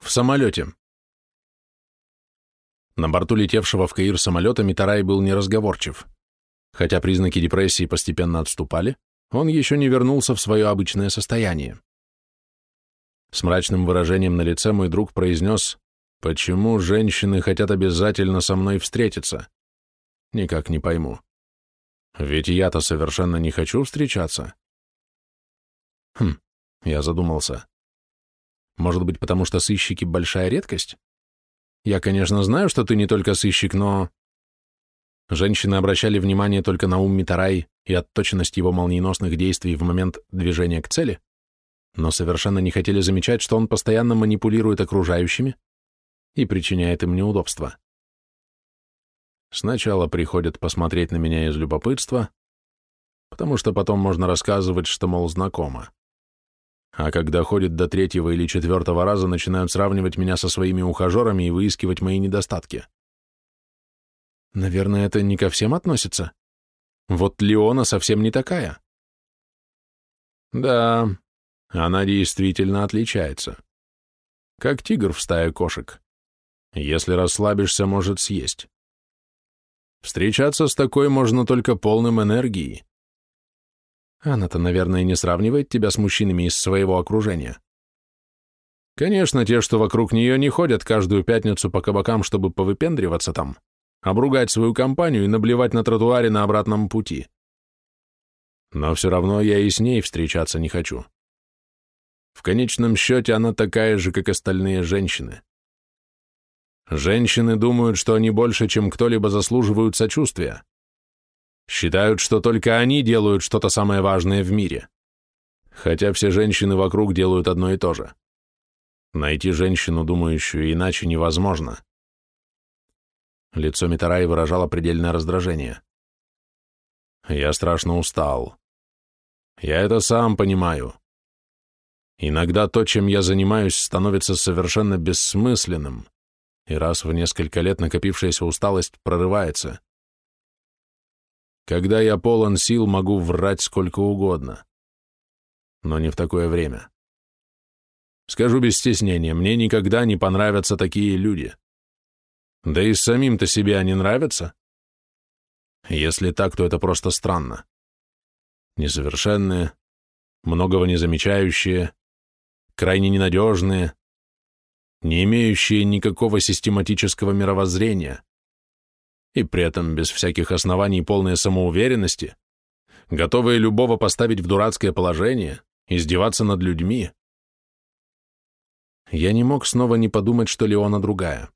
В самолете. На борту летевшего в Каир самолета Митарай был неразговорчив. Хотя признаки депрессии постепенно отступали, он еще не вернулся в свое обычное состояние. С мрачным выражением на лице мой друг произнес, «Почему женщины хотят обязательно со мной встретиться? Никак не пойму. Ведь я-то совершенно не хочу встречаться». Хм, я задумался. Может быть, потому что сыщики — большая редкость? Я, конечно, знаю, что ты не только сыщик, но... Женщины обращали внимание только на ум Митарай и отточенность его молниеносных действий в момент движения к цели, но совершенно не хотели замечать, что он постоянно манипулирует окружающими и причиняет им неудобства. Сначала приходят посмотреть на меня из любопытства, потому что потом можно рассказывать, что, мол, знакомо. А когда ходит до третьего или четвертого раза, начинают сравнивать меня со своими ухажерами и выискивать мои недостатки. Наверное, это не ко всем относится. Вот Леона совсем не такая. Да, она действительно отличается. Как тигр в стае кошек. Если расслабишься, может съесть. Встречаться с такой можно только полным энергии. Она-то, наверное, не сравнивает тебя с мужчинами из своего окружения. Конечно, те, что вокруг нее не ходят каждую пятницу по кабакам, чтобы повыпендриваться там, обругать свою компанию и наблевать на тротуаре на обратном пути. Но все равно я и с ней встречаться не хочу. В конечном счете она такая же, как остальные женщины. Женщины думают, что они больше, чем кто-либо заслуживают сочувствия. Считают, что только они делают что-то самое важное в мире. Хотя все женщины вокруг делают одно и то же. Найти женщину, думающую иначе, невозможно. Лицо Митараи выражало предельное раздражение. Я страшно устал. Я это сам понимаю. Иногда то, чем я занимаюсь, становится совершенно бессмысленным, и раз в несколько лет накопившаяся усталость прорывается. Когда я полон сил, могу врать сколько угодно. Но не в такое время. Скажу без стеснения, мне никогда не понравятся такие люди. Да и самим-то себе они нравятся. Если так, то это просто странно. Несовершенные, многого не замечающие, крайне ненадежные, не имеющие никакого систематического мировоззрения и при этом без всяких оснований полной самоуверенности, готовые любого поставить в дурацкое положение, издеваться над людьми. Я не мог снова не подумать, что Леона другая.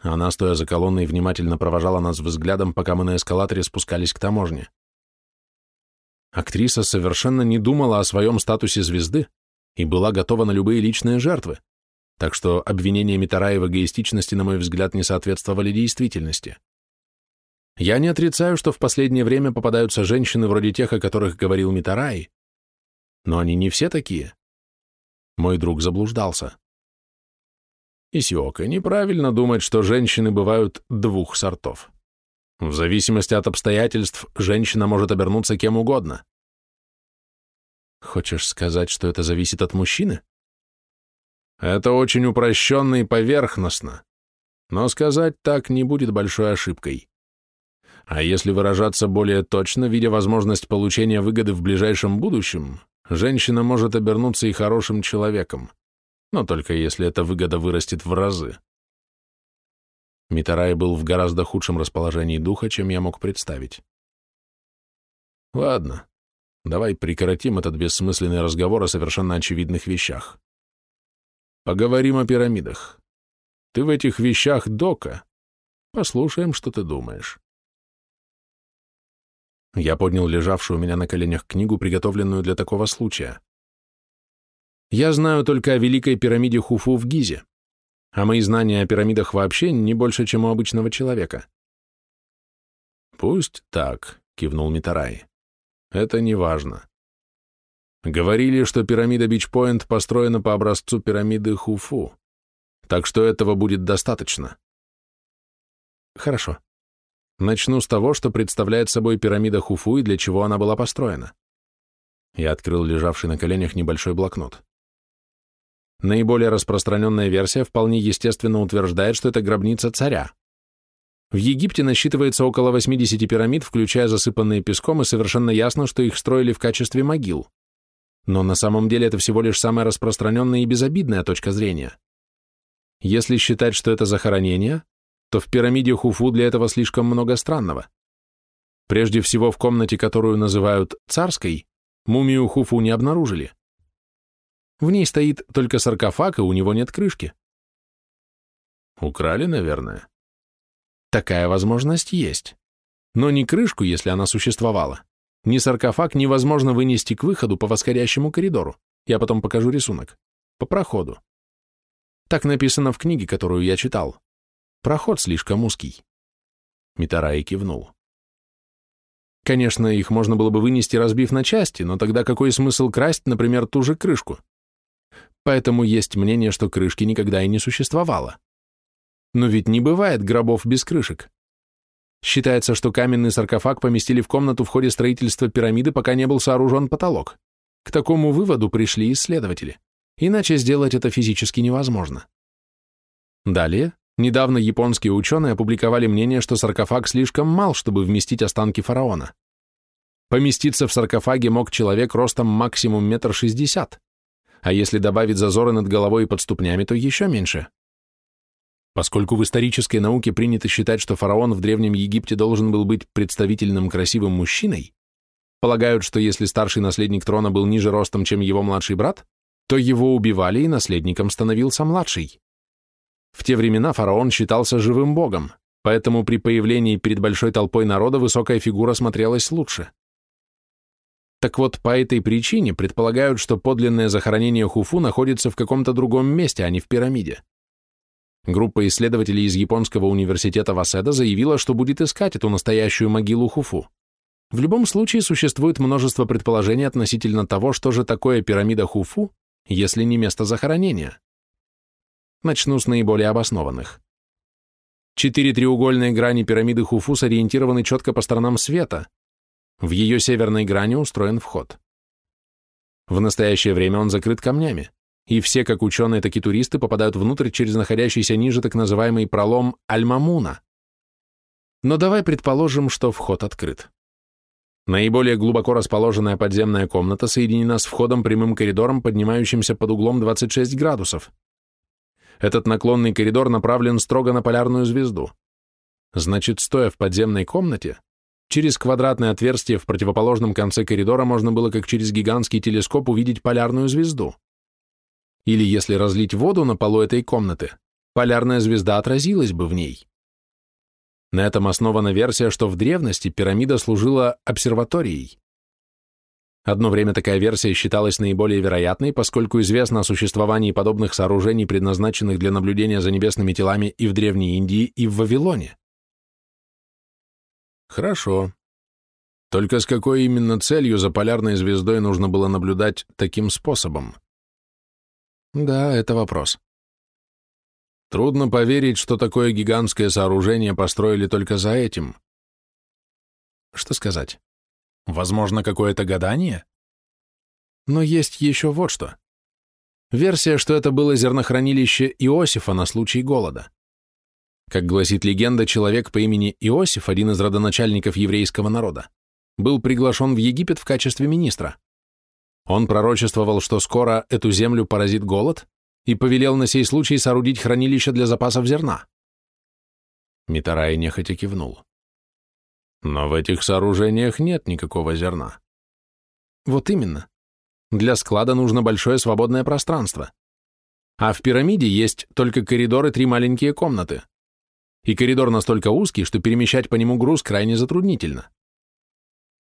Она, стоя за колонной, внимательно провожала нас взглядом, пока мы на эскалаторе спускались к таможне. Актриса совершенно не думала о своем статусе звезды и была готова на любые личные жертвы так что обвинения Митарая в эгоистичности, на мой взгляд, не соответствовали действительности. Я не отрицаю, что в последнее время попадаются женщины вроде тех, о которых говорил Митарай, но они не все такие. Мой друг заблуждался. Исиока, неправильно думать, что женщины бывают двух сортов. В зависимости от обстоятельств женщина может обернуться кем угодно. Хочешь сказать, что это зависит от мужчины? Это очень упрощенно и поверхностно, но сказать так не будет большой ошибкой. А если выражаться более точно, видя возможность получения выгоды в ближайшем будущем, женщина может обернуться и хорошим человеком, но только если эта выгода вырастет в разы. Митарай был в гораздо худшем расположении духа, чем я мог представить. Ладно, давай прекратим этот бессмысленный разговор о совершенно очевидных вещах. Поговорим о пирамидах. Ты в этих вещах дока. Послушаем, что ты думаешь. Я поднял лежавшую у меня на коленях книгу, приготовленную для такого случая. Я знаю только о Великой пирамиде Хуфу в Гизе, а мои знания о пирамидах вообще не больше, чем у обычного человека. «Пусть так», — кивнул Митарай. «Это не важно. Говорили, что пирамида Бичпоинт построена по образцу пирамиды Хуфу, так что этого будет достаточно. Хорошо. Начну с того, что представляет собой пирамида Хуфу и для чего она была построена. Я открыл лежавший на коленях небольшой блокнот. Наиболее распространенная версия вполне естественно утверждает, что это гробница царя. В Египте насчитывается около 80 пирамид, включая засыпанные песком, и совершенно ясно, что их строили в качестве могил. Но на самом деле это всего лишь самая распространенная и безобидная точка зрения. Если считать, что это захоронение, то в пирамиде Хуфу для этого слишком много странного. Прежде всего, в комнате, которую называют «царской», мумию Хуфу не обнаружили. В ней стоит только саркофаг, и у него нет крышки. Украли, наверное. Такая возможность есть. Но ни крышку, если она существовала, ни саркофаг невозможно вынести к выходу по восходящему коридору. Я потом покажу рисунок. По проходу. Так написано в книге, которую я читал. Проход слишком узкий. Митараи кивнул. Конечно, их можно было бы вынести, разбив на части, но тогда какой смысл красть, например, ту же крышку? Поэтому есть мнение, что крышки никогда и не существовало. Но ведь не бывает гробов без крышек. Считается, что каменный саркофаг поместили в комнату в ходе строительства пирамиды, пока не был сооружен потолок. К такому выводу пришли исследователи. Иначе сделать это физически невозможно. Далее, недавно японские ученые опубликовали мнение, что саркофаг слишком мал, чтобы вместить останки фараона. Поместиться в саркофаге мог человек ростом максимум метр шестьдесят, а если добавить зазоры над головой и под ступнями, то еще меньше. Поскольку в исторической науке принято считать, что фараон в Древнем Египте должен был быть представительным красивым мужчиной, полагают, что если старший наследник трона был ниже ростом, чем его младший брат, то его убивали, и наследником становился младший. В те времена фараон считался живым богом, поэтому при появлении перед большой толпой народа высокая фигура смотрелась лучше. Так вот, по этой причине предполагают, что подлинное захоронение Хуфу находится в каком-то другом месте, а не в пирамиде. Группа исследователей из Японского университета Васеда заявила, что будет искать эту настоящую могилу Хуфу. В любом случае существует множество предположений относительно того, что же такое пирамида Хуфу, если не место захоронения. Начну с наиболее обоснованных. Четыре треугольные грани пирамиды Хуфу сориентированы четко по сторонам света. В ее северной грани устроен вход. В настоящее время он закрыт камнями и все, как ученые, так и туристы, попадают внутрь через находящийся ниже так называемый пролом Альмамуна. Но давай предположим, что вход открыт. Наиболее глубоко расположенная подземная комната соединена с входом прямым коридором, поднимающимся под углом 26 градусов. Этот наклонный коридор направлен строго на полярную звезду. Значит, стоя в подземной комнате, через квадратное отверстие в противоположном конце коридора можно было как через гигантский телескоп увидеть полярную звезду. Или если разлить воду на полу этой комнаты, полярная звезда отразилась бы в ней. На этом основана версия, что в древности пирамида служила обсерваторией. Одно время такая версия считалась наиболее вероятной, поскольку известно о существовании подобных сооружений, предназначенных для наблюдения за небесными телами и в Древней Индии, и в Вавилоне. Хорошо. Только с какой именно целью за полярной звездой нужно было наблюдать таким способом? Да, это вопрос. Трудно поверить, что такое гигантское сооружение построили только за этим. Что сказать? Возможно, какое-то гадание? Но есть еще вот что. Версия, что это было зернохранилище Иосифа на случай голода. Как гласит легенда, человек по имени Иосиф, один из родоначальников еврейского народа, был приглашен в Египет в качестве министра. Он пророчествовал, что скоро эту землю поразит голод, и повелел на сей случай соорудить хранилище для запасов зерна. Митарай нехотя кивнул. Но в этих сооружениях нет никакого зерна. Вот именно. Для склада нужно большое свободное пространство. А в пирамиде есть только коридор и три маленькие комнаты. И коридор настолько узкий, что перемещать по нему груз крайне затруднительно.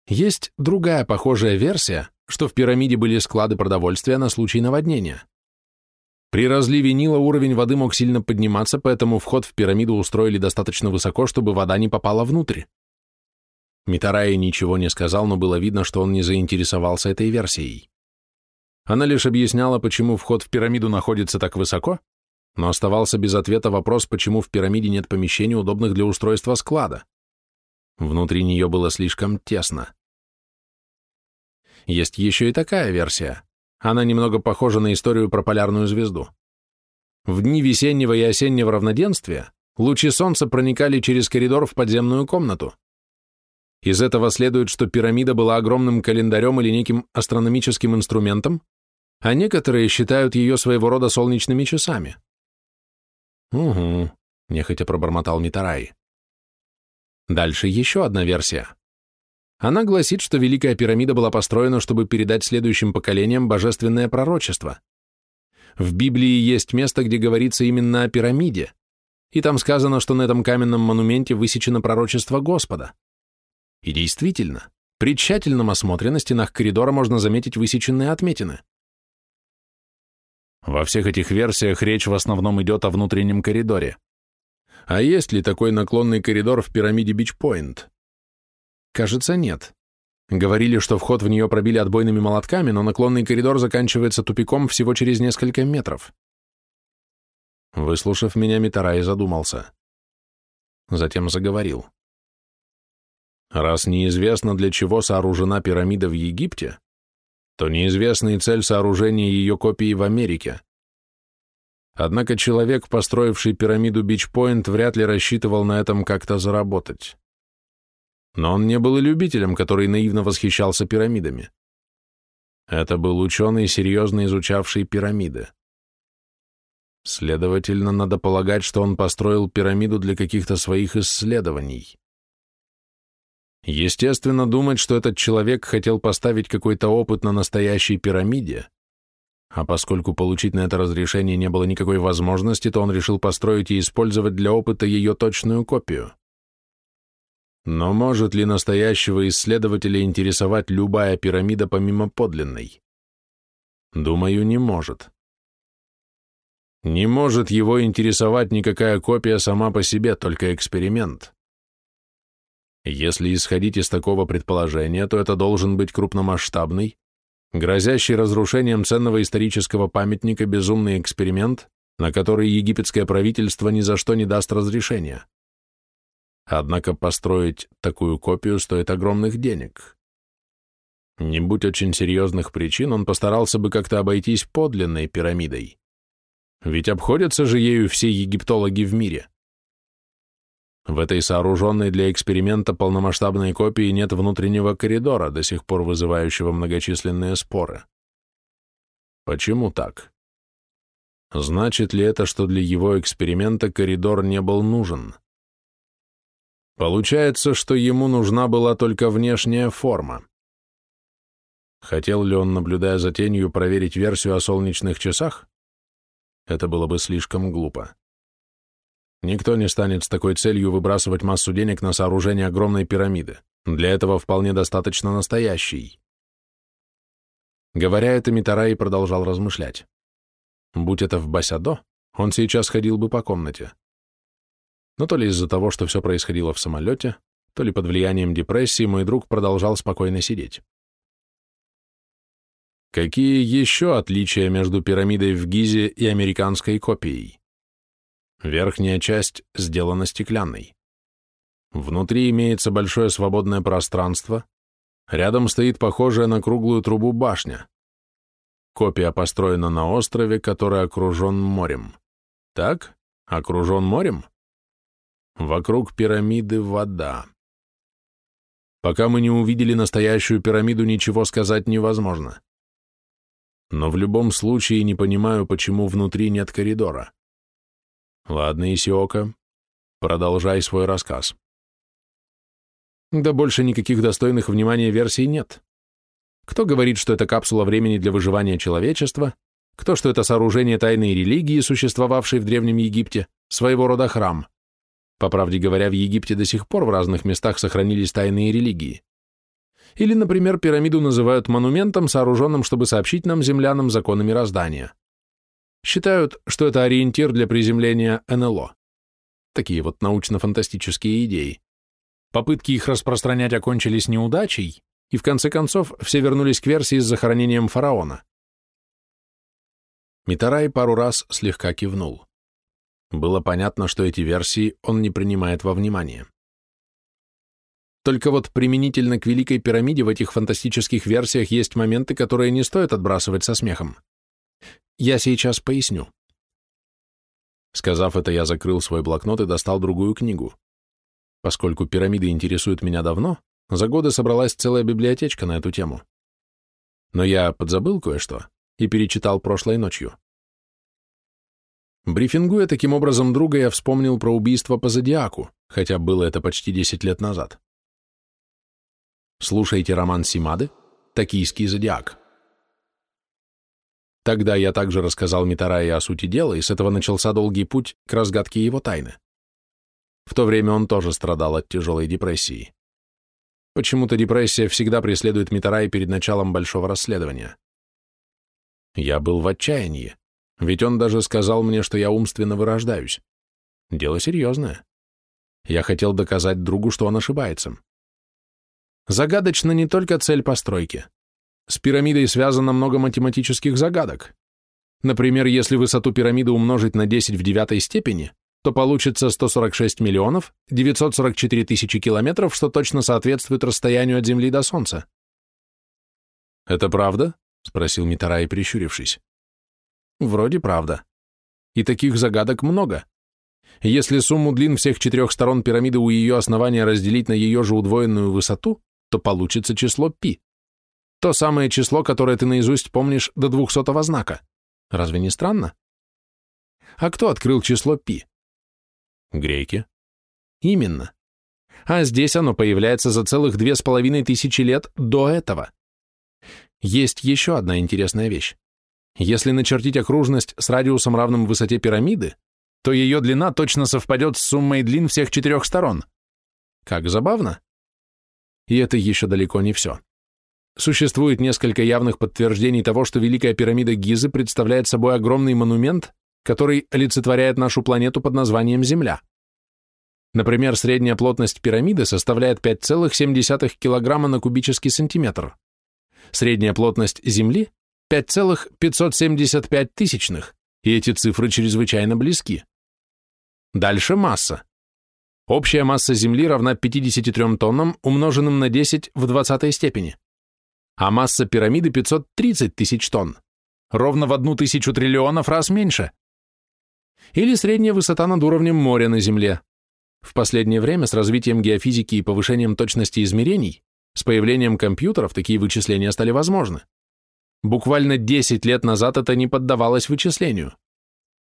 Есть другая похожая версия, что в пирамиде были склады продовольствия на случай наводнения. При разливе Нила уровень воды мог сильно подниматься, поэтому вход в пирамиду устроили достаточно высоко, чтобы вода не попала внутрь. Митараи ничего не сказал, но было видно, что он не заинтересовался этой версией. Она лишь объясняла, почему вход в пирамиду находится так высоко, но оставался без ответа вопрос, почему в пирамиде нет помещений, удобных для устройства склада. Внутри нее было слишком тесно. Есть еще и такая версия, Она немного похожа на историю про полярную звезду. В дни весеннего и осеннего равноденствия лучи солнца проникали через коридор в подземную комнату. Из этого следует, что пирамида была огромным календарем или неким астрономическим инструментом, а некоторые считают ее своего рода солнечными часами. «Угу», — нехотя пробормотал Митарай. Дальше еще одна версия. Она гласит, что Великая пирамида была построена, чтобы передать следующим поколениям божественное пророчество. В Библии есть место, где говорится именно о пирамиде, и там сказано, что на этом каменном монументе высечено пророчество Господа. И действительно, при тщательном осмотре на стенах коридора можно заметить высеченные отметины. Во всех этих версиях речь в основном идет о внутреннем коридоре. А есть ли такой наклонный коридор в пирамиде Бичпойнт? Кажется, нет. Говорили, что вход в нее пробили отбойными молотками, но наклонный коридор заканчивается тупиком всего через несколько метров. Выслушав меня, Митарай задумался. Затем заговорил. Раз неизвестно, для чего сооружена пирамида в Египте, то неизвестна и цель сооружения ее копии в Америке. Однако человек, построивший пирамиду Бичпойнт, вряд ли рассчитывал на этом как-то заработать. Но он не был и любителем, который наивно восхищался пирамидами. Это был ученый, серьезно изучавший пирамиды. Следовательно, надо полагать, что он построил пирамиду для каких-то своих исследований. Естественно, думать, что этот человек хотел поставить какой-то опыт на настоящей пирамиде, а поскольку получить на это разрешение не было никакой возможности, то он решил построить и использовать для опыта ее точную копию. Но может ли настоящего исследователя интересовать любая пирамида помимо подлинной? Думаю, не может. Не может его интересовать никакая копия сама по себе, только эксперимент. Если исходить из такого предположения, то это должен быть крупномасштабный, грозящий разрушением ценного исторического памятника безумный эксперимент, на который египетское правительство ни за что не даст разрешения. Однако построить такую копию стоит огромных денег. Не будь очень серьезных причин, он постарался бы как-то обойтись подлинной пирамидой. Ведь обходятся же ею все египтологи в мире. В этой сооруженной для эксперимента полномасштабной копии нет внутреннего коридора, до сих пор вызывающего многочисленные споры. Почему так? Значит ли это, что для его эксперимента коридор не был нужен? Получается, что ему нужна была только внешняя форма. Хотел ли он, наблюдая за тенью, проверить версию о солнечных часах? Это было бы слишком глупо. Никто не станет с такой целью выбрасывать массу денег на сооружение огромной пирамиды. Для этого вполне достаточно настоящей. Говоря это, Митарай продолжал размышлять. Будь это в Басядо, он сейчас ходил бы по комнате но то ли из-за того, что все происходило в самолете, то ли под влиянием депрессии, мой друг продолжал спокойно сидеть. Какие еще отличия между пирамидой в Гизе и американской копией? Верхняя часть сделана стеклянной. Внутри имеется большое свободное пространство, рядом стоит похожая на круглую трубу башня. Копия построена на острове, который окружен морем. Так? Окружен морем? Вокруг пирамиды вода. Пока мы не увидели настоящую пирамиду, ничего сказать невозможно. Но в любом случае не понимаю, почему внутри нет коридора. Ладно, Исиока, продолжай свой рассказ. Да больше никаких достойных внимания версий нет. Кто говорит, что это капсула времени для выживания человечества, кто, что это сооружение тайной религии, существовавшей в Древнем Египте, своего рода храм. По правде говоря, в Египте до сих пор в разных местах сохранились тайные религии. Или, например, пирамиду называют монументом, сооруженным, чтобы сообщить нам, землянам, законы мироздания. Считают, что это ориентир для приземления НЛО. Такие вот научно-фантастические идеи. Попытки их распространять окончились неудачей, и в конце концов все вернулись к версии с захоронением фараона. Митарай пару раз слегка кивнул. Было понятно, что эти версии он не принимает во внимание. Только вот применительно к Великой пирамиде в этих фантастических версиях есть моменты, которые не стоит отбрасывать со смехом. Я сейчас поясню. Сказав это, я закрыл свой блокнот и достал другую книгу. Поскольку пирамиды интересуют меня давно, за годы собралась целая библиотечка на эту тему. Но я подзабыл кое-что и перечитал прошлой ночью. Брифингуя таким образом друга, я вспомнил про убийство по зодиаку, хотя было это почти 10 лет назад. Слушайте роман Симады «Токийский зодиак». Тогда я также рассказал Митарае о сути дела, и с этого начался долгий путь к разгадке его тайны. В то время он тоже страдал от тяжелой депрессии. Почему-то депрессия всегда преследует Митарай перед началом большого расследования. Я был в отчаянии, ведь он даже сказал мне, что я умственно вырождаюсь. Дело серьезное. Я хотел доказать другу, что он ошибается. Загадочна не только цель постройки. С пирамидой связано много математических загадок. Например, если высоту пирамиды умножить на 10 в девятой степени, то получится 146 миллионов 944 тысячи километров, что точно соответствует расстоянию от Земли до Солнца. «Это правда?» — спросил Митарай, прищурившись. «Вроде правда. И таких загадок много. Если сумму длин всех четырех сторон пирамиды у ее основания разделить на ее же удвоенную высоту, то получится число π. То самое число, которое ты наизусть помнишь до двухсотого знака. Разве не странно? А кто открыл число π? Греки. Именно. А здесь оно появляется за целых две с половиной тысячи лет до этого. Есть еще одна интересная вещь. Если начертить окружность с радиусом равным высоте пирамиды, то ее длина точно совпадет с суммой длин всех четырех сторон. Как забавно. И это еще далеко не все. Существует несколько явных подтверждений того, что Великая пирамида Гизы представляет собой огромный монумент, который олицетворяет нашу планету под названием Земля. Например, средняя плотность пирамиды составляет 5,7 кг на кубический сантиметр. Средняя плотность Земли – 5,575 тысячных, и эти цифры чрезвычайно близки. Дальше масса. Общая масса Земли равна 53 тоннам, умноженным на 10 в 20 степени. А масса пирамиды 530 тысяч тонн. Ровно в одну тысячу триллионов раз меньше. Или средняя высота над уровнем моря на Земле. В последнее время с развитием геофизики и повышением точности измерений, с появлением компьютеров такие вычисления стали возможны. Буквально 10 лет назад это не поддавалось вычислению.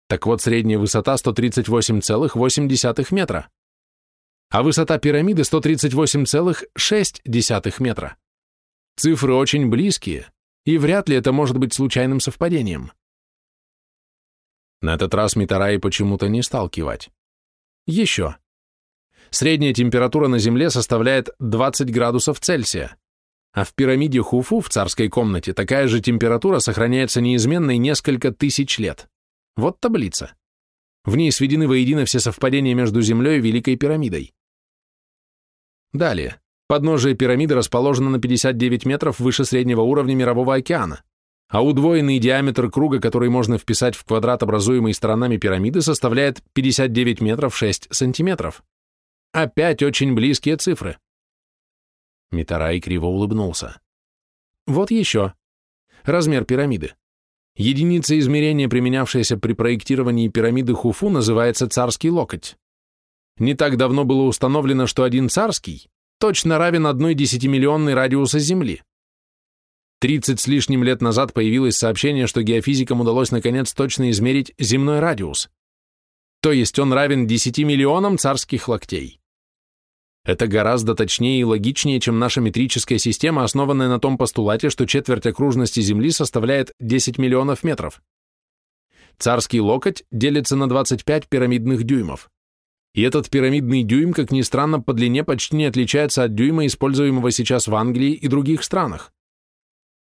Так вот, средняя высота 138,8 метра а высота пирамиды 138,6 метра. Цифры очень близкие, и вряд ли это может быть случайным совпадением. На этот раз Митарай почему-то не стал кивать. Еще. Средняя температура на Земле составляет 20 градусов Цельсия, а в пирамиде Хуфу в царской комнате такая же температура сохраняется неизменной несколько тысяч лет. Вот таблица. В ней сведены воедино все совпадения между Землей и Великой пирамидой. Далее. Подножие пирамиды расположено на 59 метров выше среднего уровня Мирового океана, а удвоенный диаметр круга, который можно вписать в квадрат, образуемый сторонами пирамиды, составляет 59 метров 6 сантиметров. Опять очень близкие цифры. Митарай криво улыбнулся. Вот еще. Размер пирамиды. Единица измерения, применявшаяся при проектировании пирамиды Хуфу, называется царский локоть. Не так давно было установлено, что один царский точно равен одной десятимиллионной радиуса Земли. Тридцать с лишним лет назад появилось сообщение, что геофизикам удалось наконец точно измерить земной радиус. То есть он равен 10 миллионам царских локтей. Это гораздо точнее и логичнее, чем наша метрическая система, основанная на том постулате, что четверть окружности Земли составляет 10 миллионов метров. Царский локоть делится на 25 пирамидных дюймов. И этот пирамидный дюйм, как ни странно, по длине почти не отличается от дюйма, используемого сейчас в Англии и других странах.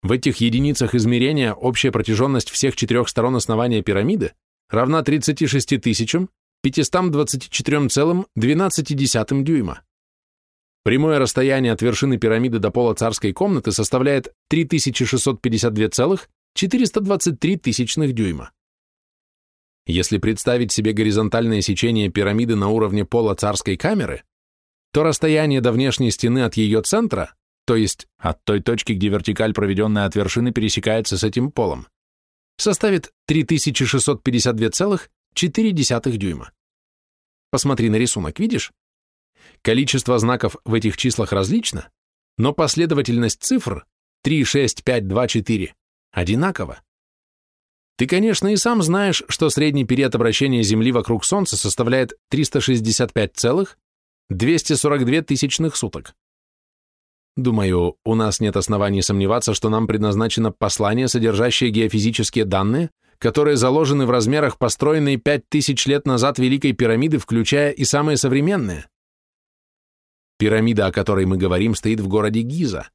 В этих единицах измерения общая протяженность всех четырех сторон основания пирамиды равна 36 тысячам 524,12 дюйма. Прямое расстояние от вершины пирамиды до пола царской комнаты составляет 3652,423 тысячных дюйма. Если представить себе горизонтальное сечение пирамиды на уровне пола царской камеры, то расстояние до внешней стены от ее центра, то есть от той точки, где вертикаль, проведенная от вершины, пересекается с этим полом, составит 3652,4 дюйма. Посмотри на рисунок, видишь? Количество знаков в этих числах различно, но последовательность цифр 3, 6, 5, 2, 4 одинакова. Ты, конечно, и сам знаешь, что средний период обращения Земли вокруг Солнца составляет 365,242 тысячных суток. Думаю, у нас нет оснований сомневаться, что нам предназначено послание, содержащее геофизические данные, которые заложены в размерах построенной 5000 лет назад Великой пирамиды, включая и самые современные. Пирамида, о которой мы говорим, стоит в городе Гиза.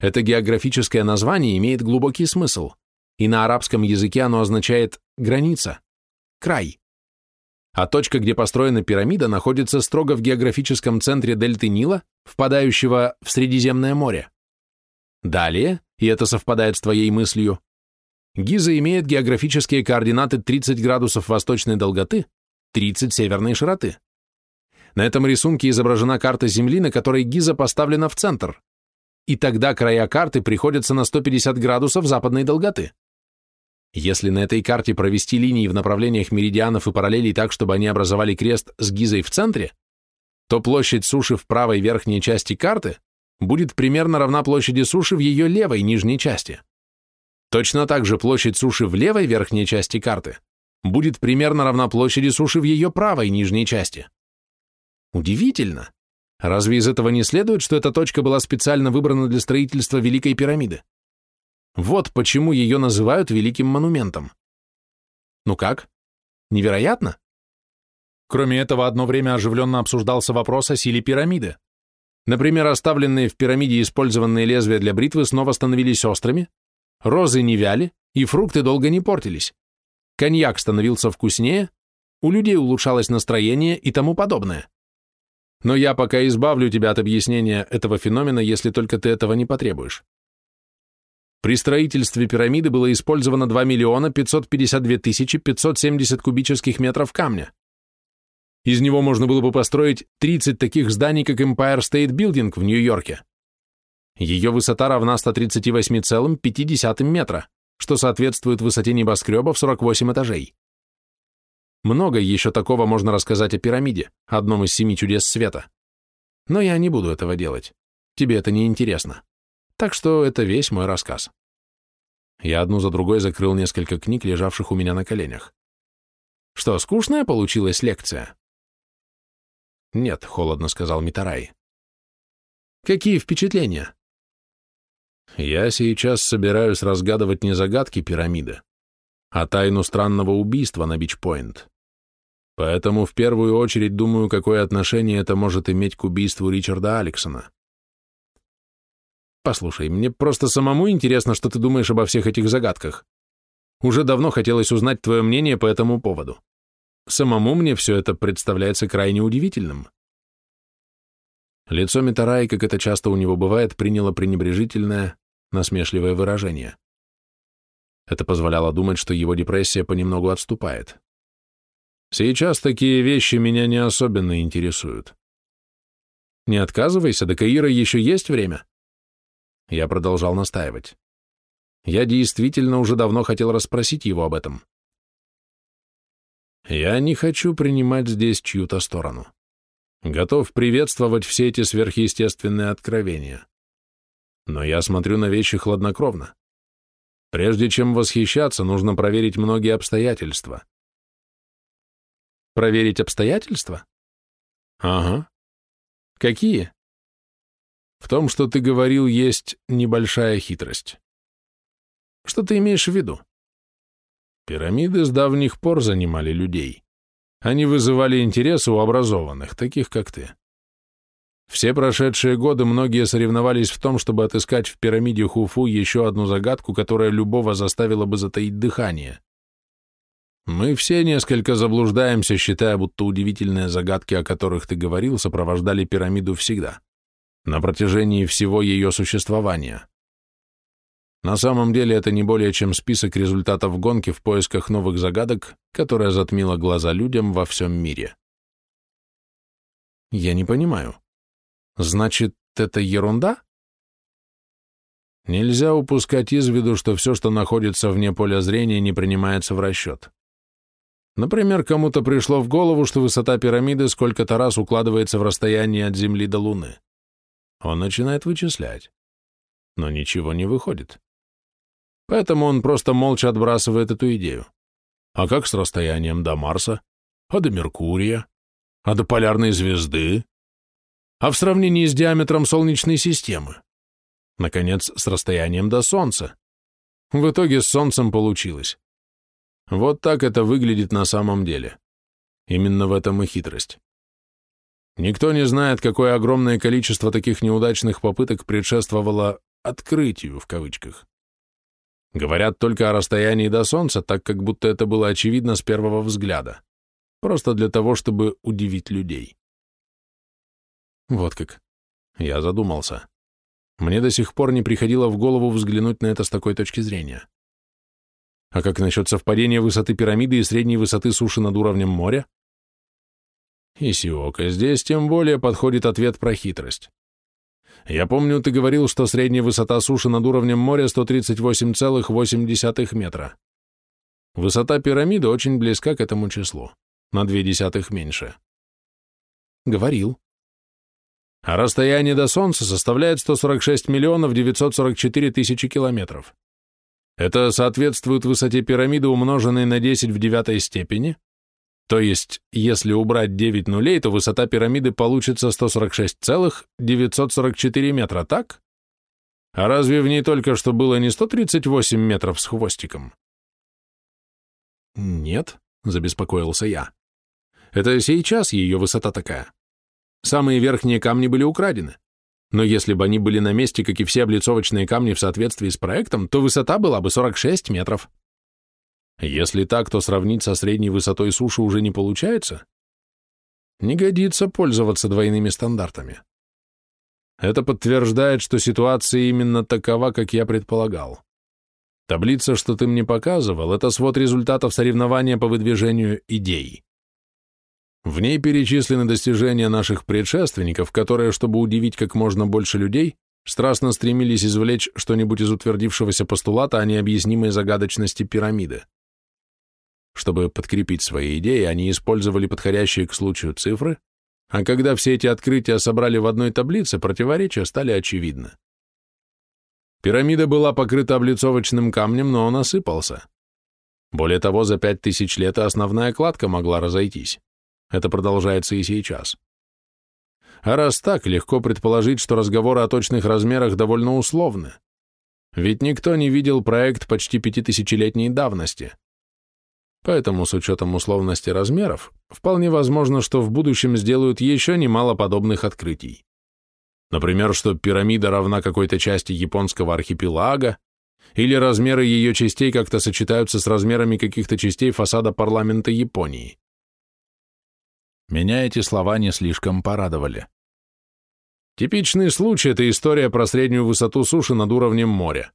Это географическое название имеет глубокий смысл – и на арабском языке оно означает «граница», «край». А точка, где построена пирамида, находится строго в географическом центре дельты Нила, впадающего в Средиземное море. Далее, и это совпадает с твоей мыслью, Гиза имеет географические координаты 30 градусов восточной долготы, 30 северной широты. На этом рисунке изображена карта Земли, на которой Гиза поставлена в центр, и тогда края карты приходятся на 150 градусов западной долготы. Если на этой карте провести линии в направлениях меридианов и параллелей так, чтобы они образовали крест с Гизой в центре, то площадь суши в правой верхней части карты будет примерно равна площади суши в ее левой нижней части. Точно так же площадь суши в левой верхней части карты будет примерно равна площади суши в ее правой нижней части. Удивительно. Разве из этого не следует, что эта точка была специально выбрана для строительства Великой пирамиды? Вот почему ее называют великим монументом. Ну как? Невероятно? Кроме этого, одно время оживленно обсуждался вопрос о силе пирамиды. Например, оставленные в пирамиде использованные лезвия для бритвы снова становились острыми, розы не вяли и фрукты долго не портились. Коньяк становился вкуснее, у людей улучшалось настроение и тому подобное. Но я пока избавлю тебя от объяснения этого феномена, если только ты этого не потребуешь. При строительстве пирамиды было использовано 2 миллиона 552 тысячи 570 кубических метров камня. Из него можно было бы построить 30 таких зданий, как Empire State Building в Нью-Йорке. Ее высота равна 138,5 метра, что соответствует высоте небоскреба в 48 этажей. Много еще такого можно рассказать о пирамиде, одном из семи чудес света. Но я не буду этого делать. Тебе это не интересно. Так что это весь мой рассказ. Я одну за другой закрыл несколько книг, лежавших у меня на коленях. Что, скучная получилась лекция? Нет, холодно сказал Митарай. Какие впечатления? Я сейчас собираюсь разгадывать не загадки пирамиды, а тайну странного убийства на Бичпоинт. Поэтому в первую очередь думаю, какое отношение это может иметь к убийству Ричарда Алексона. Послушай, мне просто самому интересно, что ты думаешь обо всех этих загадках. Уже давно хотелось узнать твое мнение по этому поводу. Самому мне все это представляется крайне удивительным. Лицо Митараи, как это часто у него бывает, приняло пренебрежительное, насмешливое выражение. Это позволяло думать, что его депрессия понемногу отступает. Сейчас такие вещи меня не особенно интересуют. Не отказывайся, до Каира еще есть время. Я продолжал настаивать. Я действительно уже давно хотел расспросить его об этом. Я не хочу принимать здесь чью-то сторону. Готов приветствовать все эти сверхъестественные откровения. Но я смотрю на вещи хладнокровно. Прежде чем восхищаться, нужно проверить многие обстоятельства. Проверить обстоятельства? Ага. Какие? В том, что ты говорил, есть небольшая хитрость. Что ты имеешь в виду? Пирамиды с давних пор занимали людей. Они вызывали интерес у образованных, таких как ты. Все прошедшие годы многие соревновались в том, чтобы отыскать в пирамиде Хуфу еще одну загадку, которая любого заставила бы затаить дыхание. Мы все несколько заблуждаемся, считая, будто удивительные загадки, о которых ты говорил, сопровождали пирамиду всегда на протяжении всего ее существования. На самом деле это не более чем список результатов гонки в поисках новых загадок, которая затмила глаза людям во всем мире. Я не понимаю. Значит, это ерунда? Нельзя упускать из виду, что все, что находится вне поля зрения, не принимается в расчет. Например, кому-то пришло в голову, что высота пирамиды сколько-то раз укладывается в расстояние от Земли до Луны. Он начинает вычислять. Но ничего не выходит. Поэтому он просто молча отбрасывает эту идею. А как с расстоянием до Марса? А до Меркурия? А до полярной звезды? А в сравнении с диаметром Солнечной системы? Наконец, с расстоянием до Солнца. В итоге с Солнцем получилось. Вот так это выглядит на самом деле. Именно в этом и хитрость. Никто не знает, какое огромное количество таких неудачных попыток предшествовало «открытию» в кавычках. Говорят только о расстоянии до Солнца, так как будто это было очевидно с первого взгляда. Просто для того, чтобы удивить людей. Вот как. Я задумался. Мне до сих пор не приходило в голову взглянуть на это с такой точки зрения. А как насчет совпадения высоты пирамиды и средней высоты суши над уровнем моря? Исиока, здесь тем более подходит ответ про хитрость. Я помню, ты говорил, что средняя высота суши над уровнем моря 138,8 метра. Высота пирамиды очень близка к этому числу, на две десятых меньше. Говорил. А расстояние до Солнца составляет 146 миллионов 944 тысячи километров. Это соответствует высоте пирамиды, умноженной на 10 в девятой степени, то есть, если убрать 9 нулей, то высота пирамиды получится 146,944 метра, так? А разве в ней только что было не 138 метров с хвостиком? Нет, забеспокоился я. Это сейчас ее высота такая. Самые верхние камни были украдены. Но если бы они были на месте, как и все облицовочные камни в соответствии с проектом, то высота была бы 46 метров. Если так, то сравнить со средней высотой суши уже не получается? Не годится пользоваться двойными стандартами. Это подтверждает, что ситуация именно такова, как я предполагал. Таблица, что ты мне показывал, это свод результатов соревнования по выдвижению идей. В ней перечислены достижения наших предшественников, которые, чтобы удивить как можно больше людей, страстно стремились извлечь что-нибудь из утвердившегося постулата о необъяснимой загадочности пирамиды. Чтобы подкрепить свои идеи, они использовали подходящие к случаю цифры, а когда все эти открытия собрали в одной таблице, противоречия стали очевидны. Пирамида была покрыта облицовочным камнем, но он осыпался. Более того, за пять тысяч лет основная кладка могла разойтись. Это продолжается и сейчас. А раз так, легко предположить, что разговоры о точных размерах довольно условны. Ведь никто не видел проект почти пятитысячелетней давности. Поэтому, с учетом условности размеров, вполне возможно, что в будущем сделают еще немало подобных открытий. Например, что пирамида равна какой-то части японского архипелага, или размеры ее частей как-то сочетаются с размерами каких-то частей фасада парламента Японии. Меня эти слова не слишком порадовали. Типичный случай – это история про среднюю высоту суши над уровнем моря.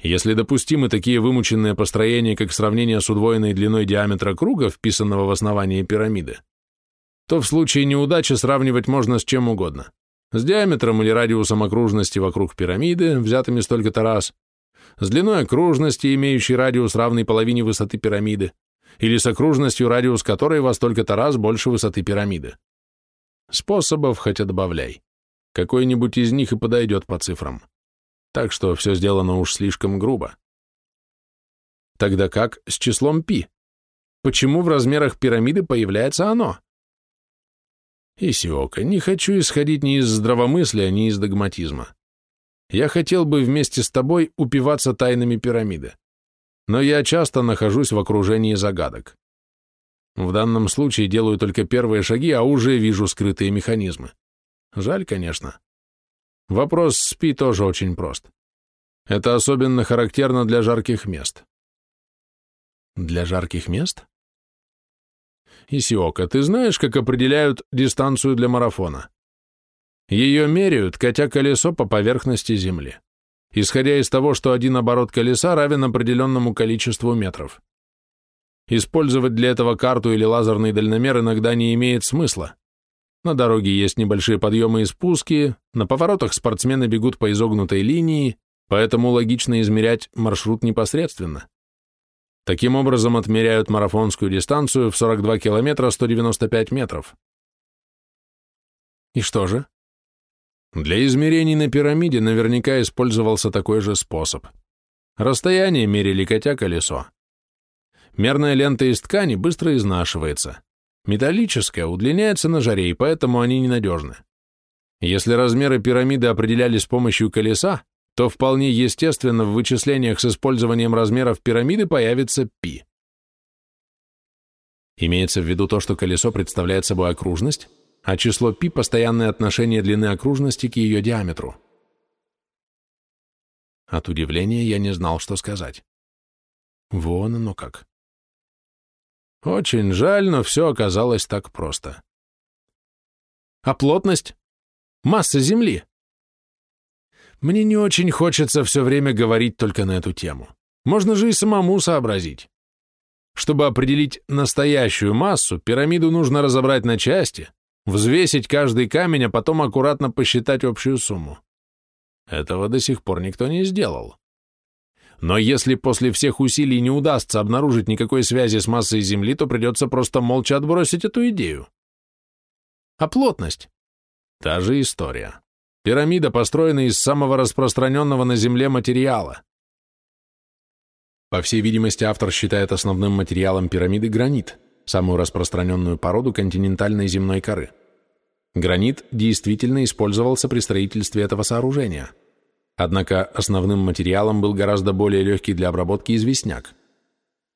Если допустимы такие вымученные построения, как сравнение с удвоенной длиной диаметра круга, вписанного в основание пирамиды, то в случае неудачи сравнивать можно с чем угодно. С диаметром или радиусом окружности вокруг пирамиды, взятыми столько-то раз, с длиной окружности, имеющей радиус равный половине высоты пирамиды, или с окружностью, радиус которой во столько-то раз больше высоты пирамиды. Способов хотя добавляй. Какой-нибудь из них и подойдет по цифрам так что все сделано уж слишком грубо. Тогда как с числом π? Почему в размерах пирамиды появляется оно? Исиока, не хочу исходить ни из здравомыслия, ни из догматизма. Я хотел бы вместе с тобой упиваться тайнами пирамиды, но я часто нахожусь в окружении загадок. В данном случае делаю только первые шаги, а уже вижу скрытые механизмы. Жаль, конечно. Вопрос с ПИ тоже очень прост. Это особенно характерно для жарких мест. Для жарких мест? Исиока, ты знаешь, как определяют дистанцию для марафона? Ее меряют, катя колесо по поверхности Земли, исходя из того, что один оборот колеса равен определенному количеству метров. Использовать для этого карту или лазерный дальномер иногда не имеет смысла, На дороге есть небольшие подъемы и спуски, на поворотах спортсмены бегут по изогнутой линии, поэтому логично измерять маршрут непосредственно. Таким образом отмеряют марафонскую дистанцию в 42 километра 195 метров. И что же? Для измерений на пирамиде наверняка использовался такой же способ. Расстояние мерили котя колесо. Мерная лента из ткани быстро изнашивается. Металлическая удлиняется на жаре, и поэтому они ненадежны. Если размеры пирамиды определяли с помощью колеса, то вполне естественно в вычислениях с использованием размеров пирамиды появится π. Имеется в виду то, что колесо представляет собой окружность, а число π – постоянное отношение длины окружности к ее диаметру. От удивления я не знал, что сказать. Вон оно как. Очень жаль, но все оказалось так просто. А плотность? Масса Земли? Мне не очень хочется все время говорить только на эту тему. Можно же и самому сообразить. Чтобы определить настоящую массу, пирамиду нужно разобрать на части, взвесить каждый камень, а потом аккуратно посчитать общую сумму. Этого до сих пор никто не сделал. Но если после всех усилий не удастся обнаружить никакой связи с массой Земли, то придется просто молча отбросить эту идею. А плотность? Та же история. Пирамида построена из самого распространенного на Земле материала. По всей видимости, автор считает основным материалом пирамиды гранит, самую распространенную породу континентальной земной коры. Гранит действительно использовался при строительстве этого сооружения – Однако основным материалом был гораздо более легкий для обработки известняк.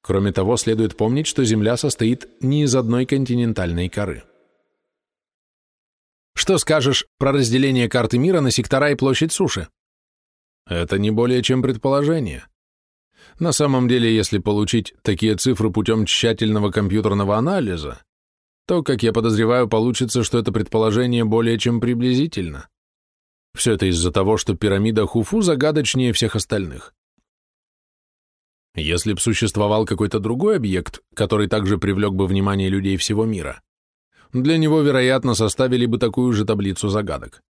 Кроме того, следует помнить, что Земля состоит не из одной континентальной коры. Что скажешь про разделение карты мира на сектора и площадь суши? Это не более чем предположение. На самом деле, если получить такие цифры путем тщательного компьютерного анализа, то, как я подозреваю, получится, что это предположение более чем приблизительно. Все это из-за того, что пирамида Хуфу загадочнее всех остальных. Если б существовал какой-то другой объект, который также привлек бы внимание людей всего мира, для него, вероятно, составили бы такую же таблицу загадок.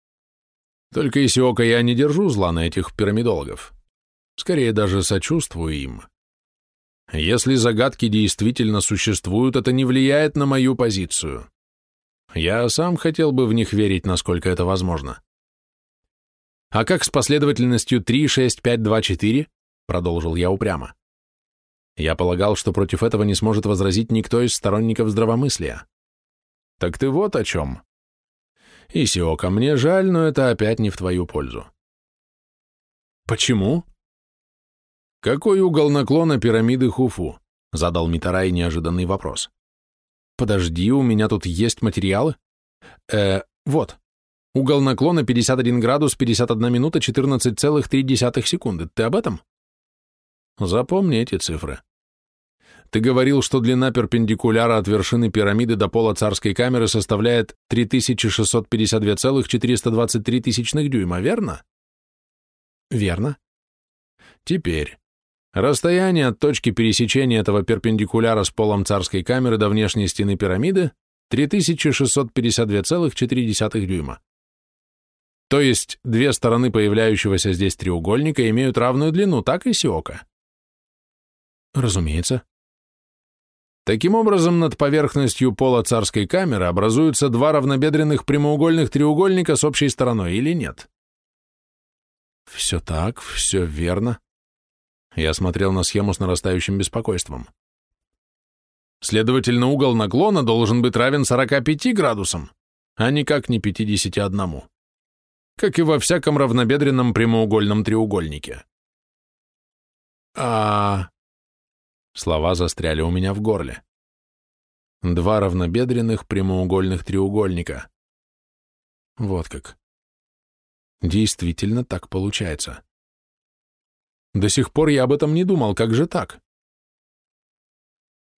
Только Исиока я не держу зла на этих пирамидологов. Скорее даже сочувствую им. Если загадки действительно существуют, это не влияет на мою позицию. Я сам хотел бы в них верить, насколько это возможно. А как с последовательностью 3, 6, 5, 2, 4? Продолжил я упрямо. Я полагал, что против этого не сможет возразить никто из сторонников здравомыслия. Так ты вот о чем. Исиока, мне жаль, но это опять не в твою пользу. Почему? Какой угол наклона пирамиды Хуфу? Задал Митарай неожиданный вопрос. Подожди, у меня тут есть материалы? Э, вот. Угол наклона 51 градус 51 минута 14,3 секунды. Ты об этом? Запомни эти цифры. Ты говорил, что длина перпендикуляра от вершины пирамиды до пола царской камеры составляет 3652,423 тысячных дюйма, верно? Верно. Теперь. Расстояние от точки пересечения этого перпендикуляра с полом царской камеры до внешней стены пирамиды 3652,4 дюйма. То есть две стороны появляющегося здесь треугольника имеют равную длину, так и сиока? Разумеется. Таким образом, над поверхностью пола царской камеры образуются два равнобедренных прямоугольных треугольника с общей стороной, или нет? Все так, все верно. Я смотрел на схему с нарастающим беспокойством. Следовательно, угол наклона должен быть равен 45 градусам, а никак не 51 как и во всяком равнобедренном прямоугольном треугольнике. А... Слова застряли у меня в горле. Два равнобедренных прямоугольных треугольника. Вот как. Действительно так получается. До сих пор я об этом не думал, как же так?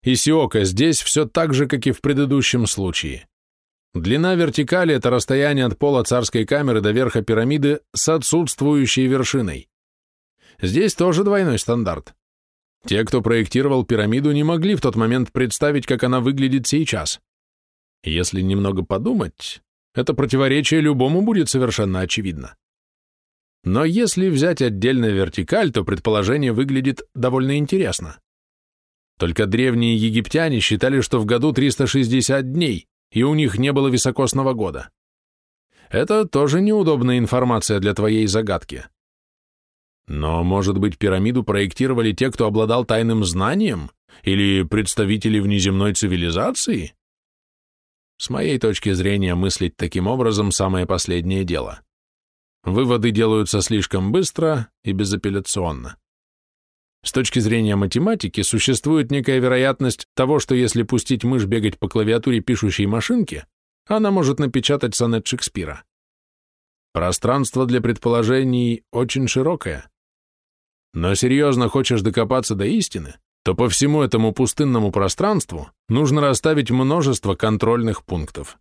Исиока, здесь все так же, как и в предыдущем случае. Длина вертикали – это расстояние от пола царской камеры до верха пирамиды с отсутствующей вершиной. Здесь тоже двойной стандарт. Те, кто проектировал пирамиду, не могли в тот момент представить, как она выглядит сейчас. Если немного подумать, это противоречие любому будет совершенно очевидно. Но если взять отдельно вертикаль, то предположение выглядит довольно интересно. Только древние египтяне считали, что в году 360 дней, и у них не было високосного года. Это тоже неудобная информация для твоей загадки. Но, может быть, пирамиду проектировали те, кто обладал тайным знанием, или представители внеземной цивилизации? С моей точки зрения, мыслить таким образом – самое последнее дело. Выводы делаются слишком быстро и безапелляционно. С точки зрения математики существует некая вероятность того, что если пустить мышь бегать по клавиатуре пишущей машинки, она может напечатать сонет Шекспира. Пространство для предположений очень широкое. Но серьезно хочешь докопаться до истины, то по всему этому пустынному пространству нужно расставить множество контрольных пунктов.